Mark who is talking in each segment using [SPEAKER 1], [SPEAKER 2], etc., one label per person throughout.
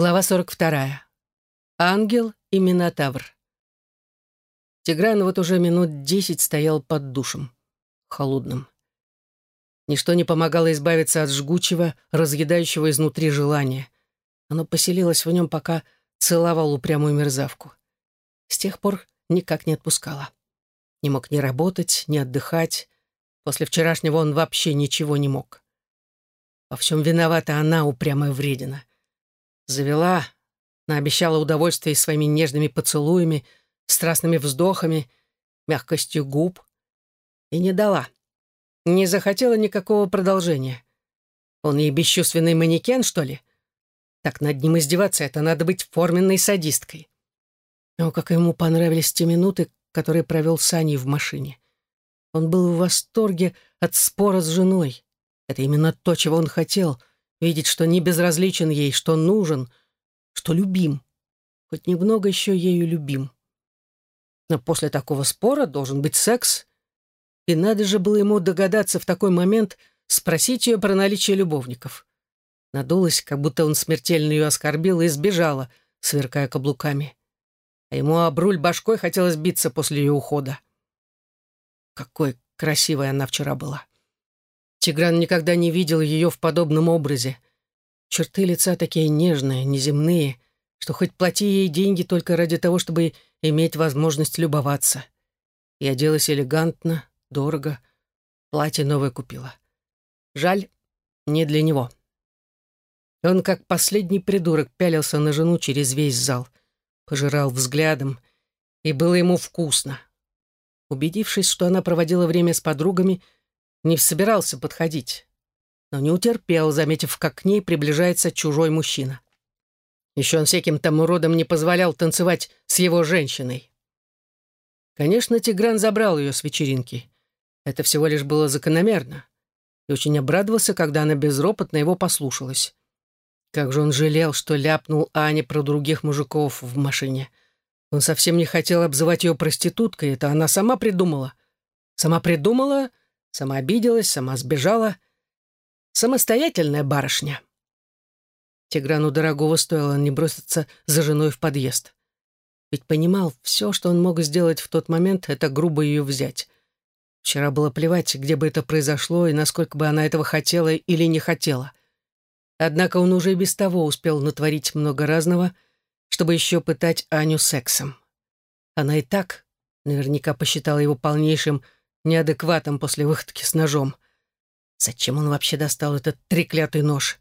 [SPEAKER 1] Глава 42. Ангел и Минотавр. Тигран вот уже минут десять стоял под душем. Холодным. Ничто не помогало избавиться от жгучего, разъедающего изнутри желания. Оно поселилось в нем, пока целовал упрямую мерзавку. С тех пор никак не отпускало. Не мог ни работать, ни отдыхать. После вчерашнего он вообще ничего не мог. Во всем виновата она, упрямая вредина. Завела, наобещала удовольствие своими нежными поцелуями, страстными вздохами, мягкостью губ. И не дала. Не захотела никакого продолжения. Он ей бесчувственный манекен, что ли? Так над ним издеваться, это надо быть форменной садисткой. О, как ему понравились те минуты, которые провел с Аней в машине. Он был в восторге от спора с женой. Это именно то, чего он хотел — видеть, что не безразличен ей, что нужен, что любим, хоть немного еще ею любим. Но после такого спора должен быть секс, и надо же было ему догадаться в такой момент спросить ее про наличие любовников. Надулась, как будто он смертельно ее оскорбил, и сбежала, сверкая каблуками. А ему об руль башкой хотелось биться после ее ухода. Какой красивой она вчера была. Тигран никогда не видел ее в подобном образе. Черты лица такие нежные, неземные, что хоть плати ей деньги только ради того, чтобы иметь возможность любоваться. И оделась элегантно, дорого. Платье новое купила. Жаль, не для него. Он, как последний придурок, пялился на жену через весь зал, пожирал взглядом, и было ему вкусно. Убедившись, что она проводила время с подругами, не собирался подходить, но не утерпел, заметив, как к ней приближается чужой мужчина. Еще он всяким там уродом не позволял танцевать с его женщиной. Конечно, Тигран забрал ее с вечеринки. Это всего лишь было закономерно. И очень обрадовался, когда она безропотно его послушалась. Как же он жалел, что ляпнул Ане про других мужиков в машине. Он совсем не хотел обзывать ее проституткой, это она сама придумала. Сама придумала Сама обиделась, сама сбежала. Самостоятельная барышня. Тиграну дорогого стоило не броситься за женой в подъезд. Ведь понимал, все, что он мог сделать в тот момент, это грубо ее взять. Вчера было плевать, где бы это произошло и насколько бы она этого хотела или не хотела. Однако он уже и без того успел натворить много разного, чтобы еще пытать Аню сексом. Она и так наверняка посчитала его полнейшим неадекватом после выходки с ножом. Зачем он вообще достал этот треклятый нож?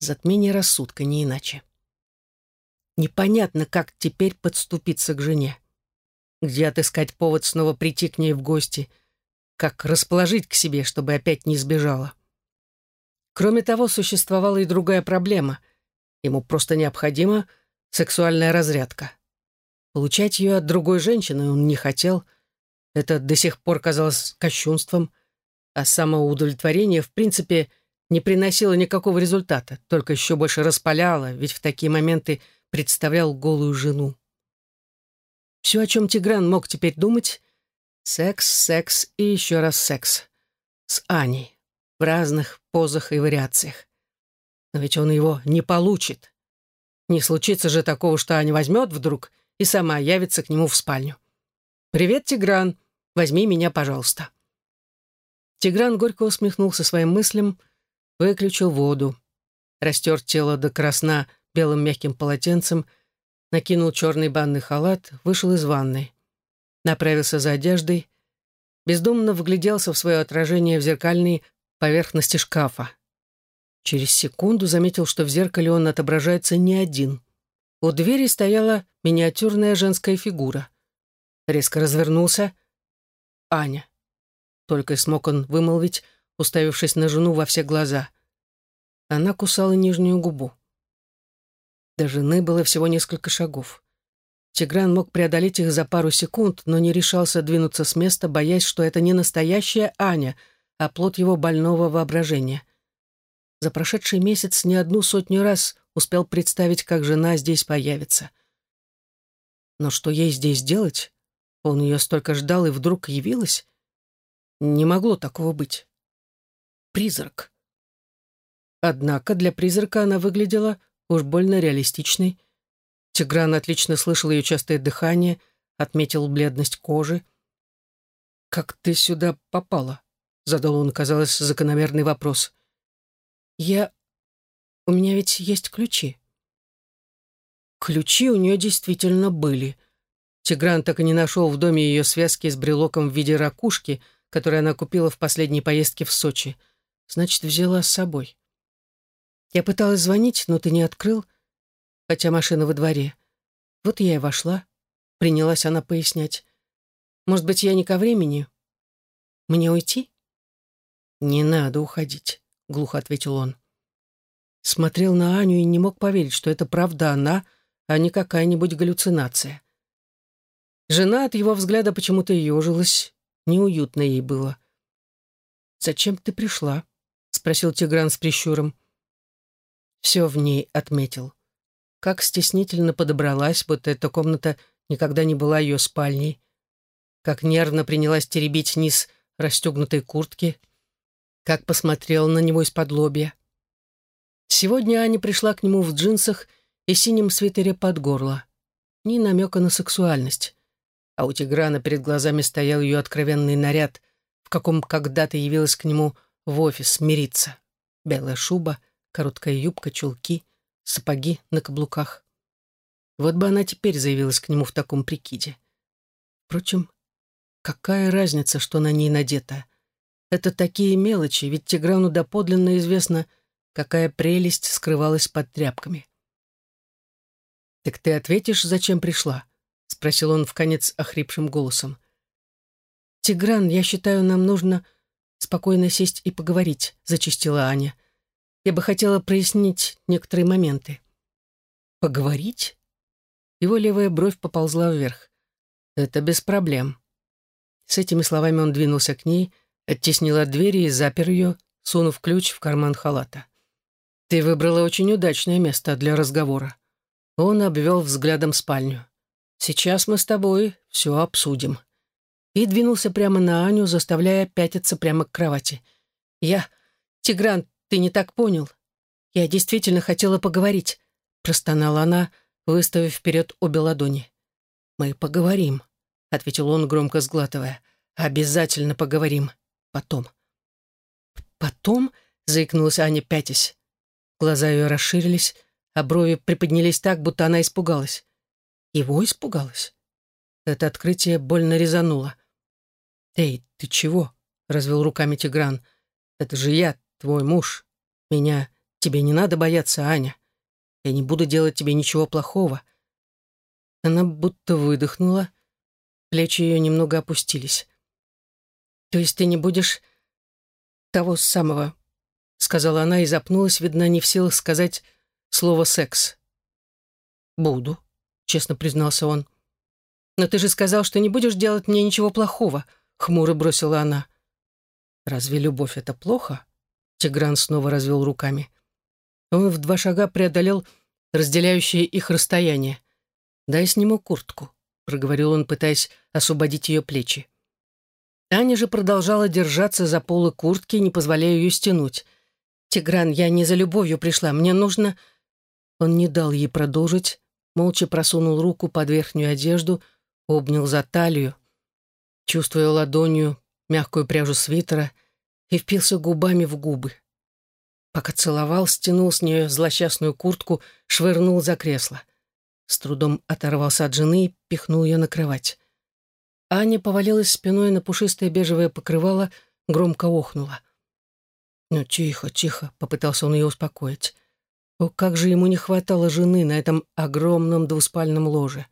[SPEAKER 1] Затмение рассудка, не иначе. Непонятно, как теперь подступиться к жене. Где отыскать повод снова прийти к ней в гости? Как расположить к себе, чтобы опять не сбежала? Кроме того, существовала и другая проблема. Ему просто необходима сексуальная разрядка. Получать ее от другой женщины он не хотел — это до сих пор казалось кощунством, а самоудовлетворение, в принципе, не приносило никакого результата, только еще больше распаляло, ведь в такие моменты представлял голую жену. Все, о чем Тигран мог теперь думать — секс, секс и еще раз секс. С Аней. В разных позах и вариациях. Но ведь он его не получит. Не случится же такого, что Аня возьмет вдруг и сама явится к нему в спальню. «Привет, Тигран!» Возьми меня, пожалуйста». Тигран горько усмехнулся своим мыслям, выключил воду, растер тело до красна белым мягким полотенцем, накинул черный банный халат, вышел из ванной. Направился за одеждой, бездумно вгляделся в свое отражение в зеркальной поверхности шкафа. Через секунду заметил, что в зеркале он отображается не один. У двери стояла миниатюрная женская фигура. Резко развернулся — Аня. Только смог он вымолвить, уставившись на жену во все глаза. Она кусала нижнюю губу. До жены было всего несколько шагов. Тигран мог преодолеть их за пару секунд, но не решался двинуться с места, боясь, что это не настоящая Аня, а плод его больного воображения. За прошедший месяц не одну сотню раз успел представить, как жена здесь появится. Но что ей здесь делать? Он ее столько ждал и вдруг явилась? Не могло такого быть. Призрак. Однако для призрака она выглядела уж больно реалистичной. Тигран отлично слышал ее частое дыхание, отметил бледность кожи. «Как ты сюда попала?» — задал он, казалось, закономерный вопрос. «Я... У меня ведь есть ключи». Ключи у нее действительно были. Тигран так и не нашел в доме ее связки с брелоком в виде ракушки, которую она купила в последней поездке в Сочи. Значит, взяла с собой. Я пыталась звонить, но ты не открыл, хотя машина во дворе. Вот я и вошла. Принялась она пояснять. Может быть, я не ко времени? Мне уйти? Не надо уходить, глухо ответил он. Смотрел на Аню и не мог поверить, что это правда она, а не какая-нибудь галлюцинация. Жена от его взгляда почему-то ежилась, неуютно ей было. «Зачем ты пришла?» — спросил Тигран с прищуром. Все в ней отметил. Как стеснительно подобралась, будто эта комната никогда не была ее спальней. Как нервно принялась теребить низ расстегнутой куртки. Как посмотрела на него из-под лобья. Сегодня Аня пришла к нему в джинсах и синем свитере под горло. Ни намека на сексуальность. А у Тиграна перед глазами стоял ее откровенный наряд, в каком когда-то явилась к нему в офис мириться. Белая шуба, короткая юбка, чулки, сапоги на каблуках. Вот бы она теперь заявилась к нему в таком прикиде. Впрочем, какая разница, что на ней надето? Это такие мелочи, ведь Тиграну доподлинно известно, какая прелесть скрывалась под тряпками. «Так ты ответишь, зачем пришла?» — спросил он в конец охрипшим голосом. «Тигран, я считаю, нам нужно спокойно сесть и поговорить», — зачистила Аня. «Я бы хотела прояснить некоторые моменты». «Поговорить?» Его левая бровь поползла вверх. «Это без проблем». С этими словами он двинулся к ней, оттеснил от двери и запер ее, сунув ключ в карман халата. «Ты выбрала очень удачное место для разговора». Он обвел взглядом спальню. «Сейчас мы с тобой все обсудим». И двинулся прямо на Аню, заставляя пятиться прямо к кровати. «Я... Тигран, ты не так понял. Я действительно хотела поговорить», — простонала она, выставив вперед обе ладони. «Мы поговорим», — ответил он, громко сглатывая. «Обязательно поговорим. Потом». «Потом?» — заикнулась Аня, пятясь. Глаза ее расширились, а брови приподнялись так, будто она испугалась. Его испугалась? Это открытие больно резануло. «Эй, ты чего?» — развел руками Тигран. «Это же я, твой муж. Меня тебе не надо бояться, Аня. Я не буду делать тебе ничего плохого». Она будто выдохнула. Плечи ее немного опустились. «То есть ты не будешь того самого?» — сказала она и запнулась, видно, не в силах сказать слово «секс». «Буду», — честно признался он. «Но ты же сказал, что не будешь делать мне ничего плохого», — хмуро бросила она. «Разве любовь — это плохо?» Тигран снова развел руками. Он в два шага преодолел разделяющее их расстояние. «Дай сниму куртку», — проговорил он, пытаясь освободить ее плечи. Аня же продолжала держаться за полы куртки, не позволяя ее стянуть. «Тигран, я не за любовью пришла, мне нужно...» Он не дал ей продолжить, молча просунул руку под верхнюю одежду, обнял за талию, чувствуя ладонью мягкую пряжу свитера, и впился губами в губы. Пока целовал, стянул с нее злосчастную куртку, швырнул за кресло. С трудом оторвался от жены и пихнул ее на кровать. Аня повалилась спиной на пушистое бежевое покрывало, громко охнула. «Ну, тихо, тихо», — попытался он ее успокоить. О, как же ему не хватало жены на этом огромном двуспальном ложе.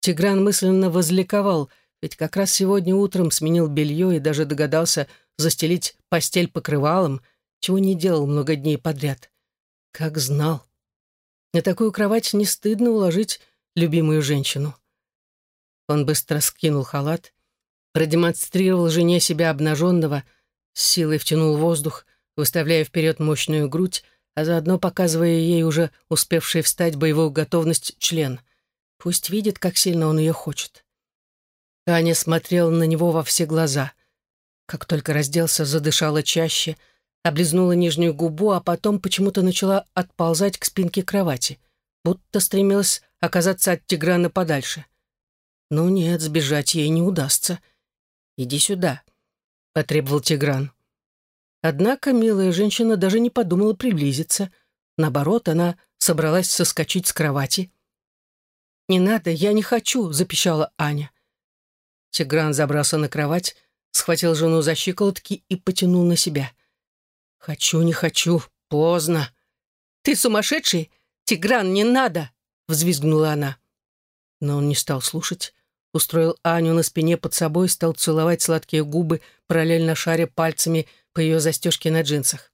[SPEAKER 1] Тигран мысленно возликовал, ведь как раз сегодня утром сменил белье и даже догадался застелить постель покрывалом, чего не делал много дней подряд. Как знал. На такую кровать не стыдно уложить любимую женщину. Он быстро скинул халат, продемонстрировал жене себя обнаженного, с силой втянул воздух, выставляя вперед мощную грудь, а заодно показывая ей уже успевший встать боевую готовность член. Пусть видит, как сильно он ее хочет. Таня смотрела на него во все глаза. Как только разделся, задышала чаще, облизнула нижнюю губу, а потом почему-то начала отползать к спинке кровати, будто стремилась оказаться от Тиграна подальше. «Ну нет, сбежать ей не удастся. Иди сюда», — потребовал Тигран. Однако милая женщина даже не подумала приблизиться. Наоборот, она собралась соскочить с кровати. «Не надо, я не хочу», — запищала Аня. Тигран забрался на кровать, схватил жену за щиколотки и потянул на себя. «Хочу, не хочу, поздно». «Ты сумасшедший? Тигран, не надо!» — взвизгнула она. Но он не стал слушать, устроил Аню на спине под собой, стал целовать сладкие губы, параллельно шаря пальцами по ее застежке на джинсах.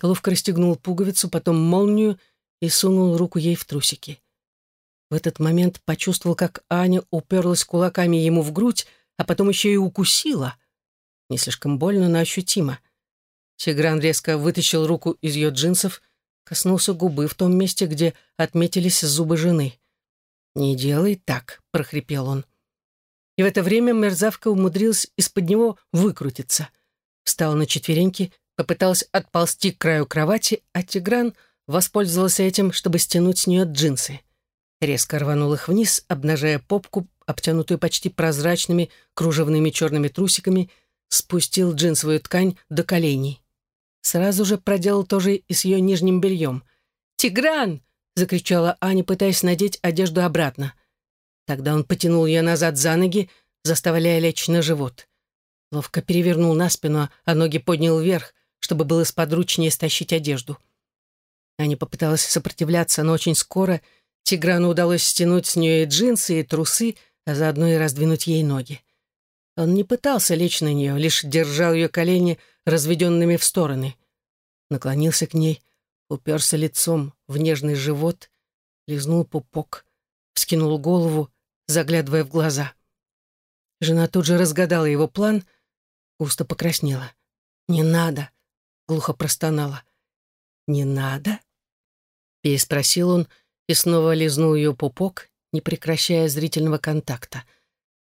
[SPEAKER 1] Ловко расстегнул пуговицу, потом молнию и сунул руку ей в трусики. В этот момент почувствовал, как Аня уперлась кулаками ему в грудь, а потом еще и укусила. Не слишком больно, но ощутимо. Тигран резко вытащил руку из ее джинсов, коснулся губы в том месте, где отметились зубы жены. «Не делай так», — прохрипел он. И в это время мерзавка умудрилась из-под него выкрутиться. Встала на четвереньки, попыталась отползти к краю кровати, а Тигран воспользовался этим, чтобы стянуть с нее джинсы. Резко рванул их вниз, обнажая попку, обтянутую почти прозрачными кружевными черными трусиками, спустил джинсовую ткань до коленей. Сразу же проделал тоже и с ее нижним бельем. «Тигран!» — закричала Аня, пытаясь надеть одежду обратно. Тогда он потянул ее назад за ноги, заставляя лечь на живот. Ловко перевернул на спину, а ноги поднял вверх, чтобы было сподручнее стащить одежду. Аня попыталась сопротивляться, но очень скоро — Тиграну удалось стянуть с нее джинсы, и трусы, а заодно и раздвинуть ей ноги. Он не пытался лечь на нее, лишь держал ее колени разведенными в стороны. Наклонился к ней, уперся лицом в нежный живот, лизнул пупок, вскинул голову, заглядывая в глаза. Жена тут же разгадала его план, густо покраснела. «Не надо», — глухо простонала. «Не надо?» — переспросил он, — и снова лизнул ее пупок, не прекращая зрительного контакта.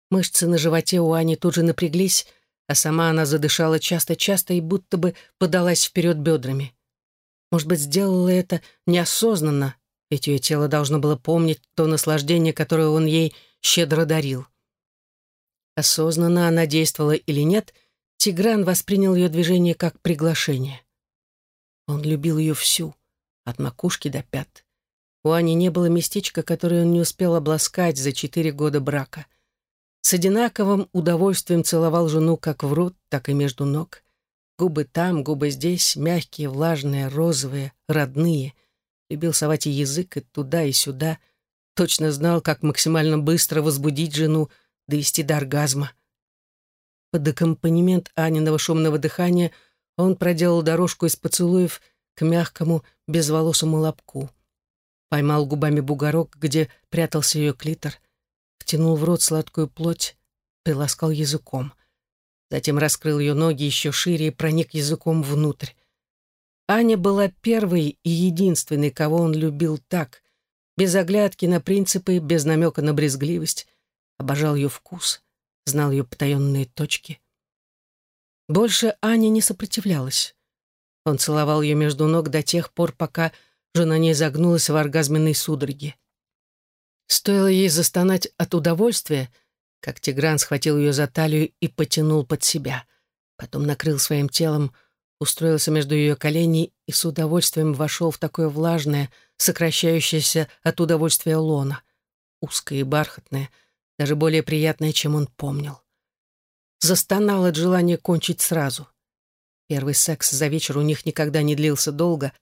[SPEAKER 1] Мышцы на животе у Ани тут же напряглись, а сама она задышала часто-часто и будто бы подалась вперед бедрами. Может быть, сделала это неосознанно, ведь ее тело должно было помнить то наслаждение, которое он ей щедро дарил. Осознанно она действовала или нет, Тигран воспринял ее движение как приглашение. Он любил ее всю, от макушки до пят. У Ани не было местечка, которое он не успел обласкать за четыре года брака. С одинаковым удовольствием целовал жену как в рот, так и между ног. Губы там, губы здесь, мягкие, влажные, розовые, родные. Любил совать и язык и туда, и сюда. Точно знал, как максимально быстро возбудить жену, довести до оргазма. Под аккомпанемент Аниного шумного дыхания он проделал дорожку из поцелуев к мягкому, безволосому лобку поймал губами бугорок, где прятался ее клитор, втянул в рот сладкую плоть, приласкал языком. Затем раскрыл ее ноги еще шире и проник языком внутрь. Аня была первой и единственной, кого он любил так, без оглядки на принципы, без намека на брезгливость, обожал ее вкус, знал ее потаенные точки. Больше Аня не сопротивлялась. Он целовал ее между ног до тех пор, пока Жена не загнулась в оргазменной судороге. Стоило ей застонать от удовольствия, как Тигран схватил ее за талию и потянул под себя. Потом накрыл своим телом, устроился между ее коленей и с удовольствием вошел в такое влажное, сокращающееся от удовольствия лона, узкое и бархатное, даже более приятное, чем он помнил. Застонал от желания кончить сразу. Первый секс за вечер у них никогда не длился долго,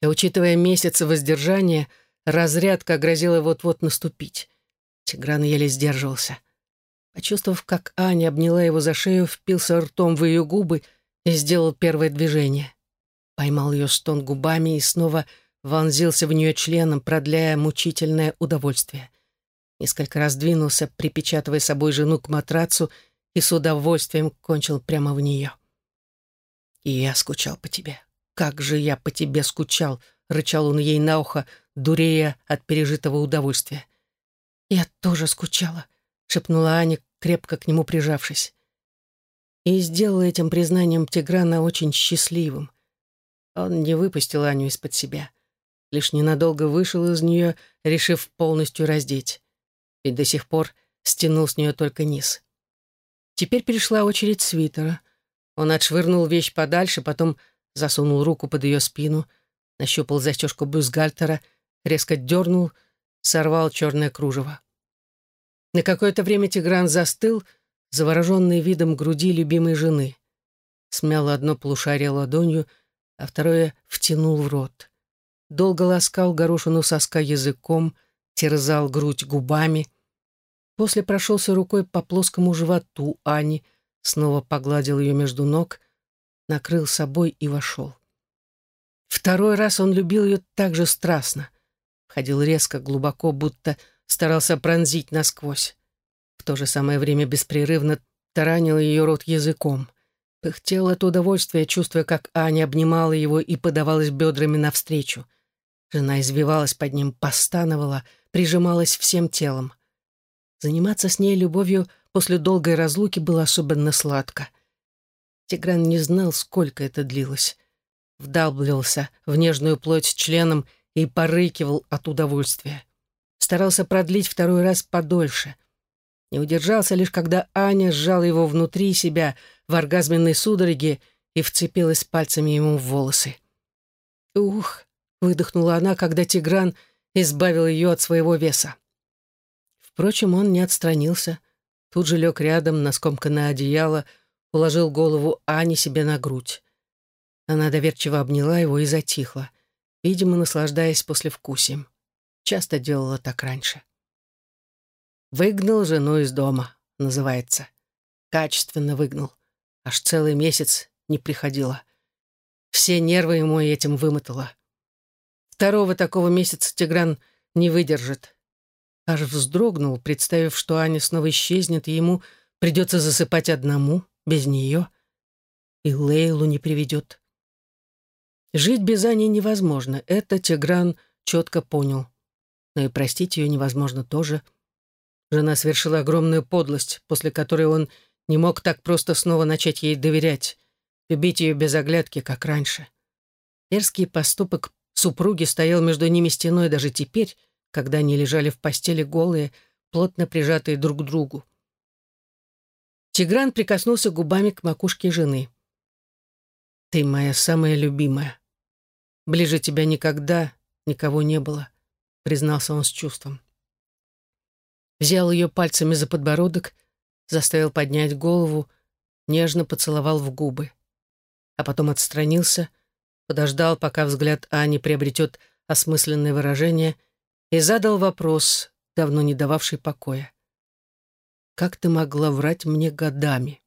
[SPEAKER 1] и, учитывая месяцы воздержания, разрядка грозила вот-вот наступить. Тигран еле сдерживался. Почувствовав, как Аня обняла его за шею, впился ртом в ее губы и сделал первое движение. Поймал ее стон губами и снова вонзился в нее членом, продляя мучительное удовольствие. Несколько раз двинулся, припечатывая собой жену к матрацу, и с удовольствием кончил прямо в нее. «И я скучал по тебе», «Как же я по тебе скучал!» — рычал он ей на ухо, дурея от пережитого удовольствия. «Я тоже скучала», — шепнула Аня, крепко к нему прижавшись. и сделала этим признанием Тиграна очень счастливым. Он не выпустил Аню из-под себя, лишь ненадолго вышел из нее, решив полностью раздеть. Ведь до сих пор стянул с нее только низ. Теперь пришла очередь свитера. Он отшвырнул вещь подальше, потом засунул руку под ее спину, нащупал застежку бюстгальтера, резко дернул, сорвал черное кружево. На какое-то время Тигран застыл, завороженный видом груди любимой жены. Смял одно полушарие ладонью, а второе втянул в рот. Долго ласкал горошину соска языком, терзал грудь губами. После прошелся рукой по плоскому животу Ани, снова погладил ее между ног, накрыл собой и вошел. Второй раз он любил ее так же страстно. Входил резко, глубоко, будто старался пронзить насквозь. В то же самое время беспрерывно таранил ее рот языком. Пыхтел от удовольствия, чувствуя, как Аня обнимала его и подавалась бедрами навстречу. Жена извивалась под ним, постановала, прижималась всем телом. Заниматься с ней любовью после долгой разлуки было особенно сладко. Тигран не знал, сколько это длилось. Вдалбливался в нежную плоть членом и порыкивал от удовольствия. Старался продлить второй раз подольше. Не удержался лишь, когда Аня сжала его внутри себя в оргазменной судороге и вцепилась пальцами ему в волосы. «Ух!» — выдохнула она, когда Тигран избавил ее от своего веса. Впрочем, он не отстранился. Тут же лег рядом на скомканное одеяло, уложил голову Ани себе на грудь. Она доверчиво обняла его и затихла, видимо, наслаждаясь послевкусием. Часто делала так раньше. «Выгнал жену из дома», называется. Качественно выгнал. Аж целый месяц не приходила. Все нервы ему этим вымотала. Второго такого месяца Тигран не выдержит. Аж вздрогнул, представив, что Аня снова исчезнет, и ему придется засыпать одному, без нее. И Лейлу не приведет. Жить без Ани невозможно, это Тигран четко понял. Но и простить ее невозможно тоже — Жена совершила огромную подлость, после которой он не мог так просто снова начать ей доверять, любить ее без оглядки, как раньше. Мерзкий поступок супруги стоял между ними стеной даже теперь, когда они лежали в постели голые, плотно прижатые друг к другу. Тигран прикоснулся губами к макушке жены. «Ты моя самая любимая. Ближе тебя никогда никого не было», — признался он с чувством взял ее пальцами за подбородок, заставил поднять голову, нежно поцеловал в губы. А потом отстранился, подождал, пока взгляд Ани приобретет осмысленное выражение, и задал вопрос, давно не дававший покоя. «Как ты могла врать мне годами?»